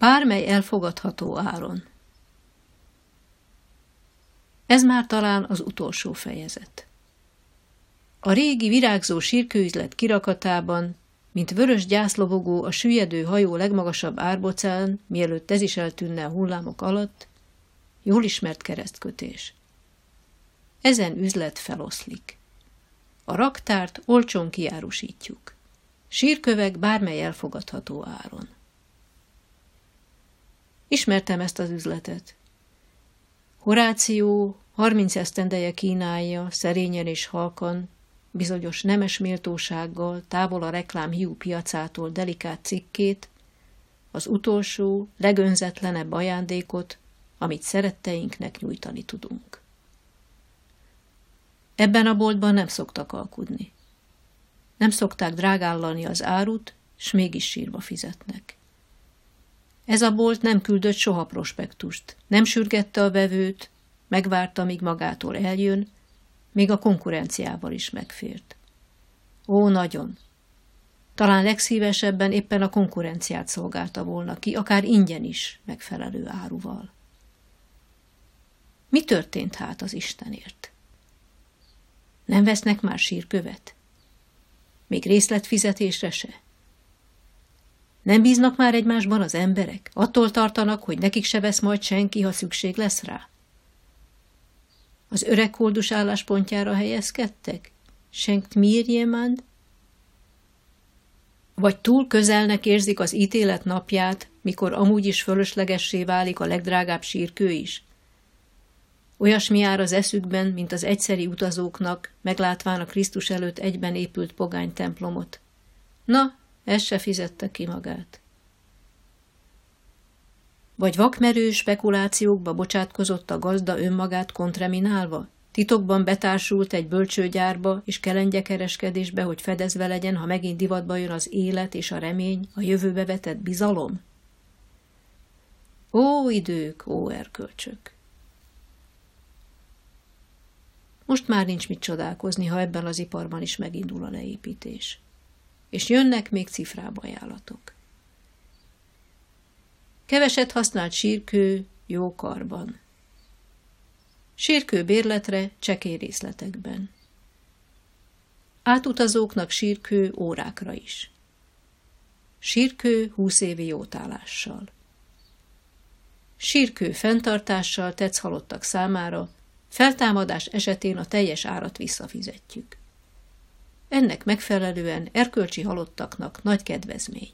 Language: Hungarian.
Bármely elfogadható áron. Ez már talán az utolsó fejezet. A régi virágzó sírkőüzlet kirakatában, mint vörös gyászlobogó a süllyedő hajó legmagasabb árbocán, mielőtt ez is eltűnne a hullámok alatt, jól ismert keresztkötés. Ezen üzlet feloszlik. A raktárt olcsón kiárusítjuk. Sírkövek bármely elfogadható áron. Ismertem ezt az üzletet. Horáció harminc esztendeje kínálja, szerényen és halkan, bizonyos nemes méltósággal, távol a reklám hiú piacától delikát cikkét, az utolsó, legönzetlenebb ajándékot, amit szeretteinknek nyújtani tudunk. Ebben a boltban nem szoktak alkudni. Nem szokták drágállani az árut, s mégis sírva fizetnek. Ez a bolt nem küldött soha prospektust, nem sürgette a vevőt, megvárta, míg magától eljön, még a konkurenciával is megfért. Ó, nagyon! Talán legszívesebben éppen a konkurenciát szolgálta volna ki, akár ingyen is, megfelelő áruval. Mi történt hát az Istenért? Nem vesznek már sírkövet? Még részletfizetésre se? Nem bíznak már egymásban az emberek? Attól tartanak, hogy nekik se vesz majd senki, ha szükség lesz rá? Az öreg koldus álláspontjára helyezkedtek? Senkt mir jemand? Vagy túl közelnek érzik az ítélet napját, mikor amúgy is fölöslegessé válik a legdrágább sírkő is? Olyasmi jár az eszükben, mint az egyszeri utazóknak, meglátván a Krisztus előtt egyben épült pogány templomot. Na, ez se fizette ki magát. Vagy vakmerő spekulációkba bocsátkozott a gazda önmagát kontreminálva? Titokban betársult egy bölcsőgyárba és kelengyekereskedésbe, hogy fedezve legyen, ha megint divatba jön az élet és a remény, a jövőbe vetett bizalom? Ó idők, ó erkölcsök! Most már nincs mit csodálkozni, ha ebben az iparban is megindul a leépítés. És jönnek még cifrába ajánlatok. Keveset használt sírkő jó karban. Sírkő bérletre csekély részletekben. Átutazóknak sírkő órákra is. Sírkő húsz évi jótállással. Sírkő fenntartással tetsz halottak számára, feltámadás esetén a teljes árat visszafizetjük. Ennek megfelelően erkölcsi halottaknak nagy kedvezmény.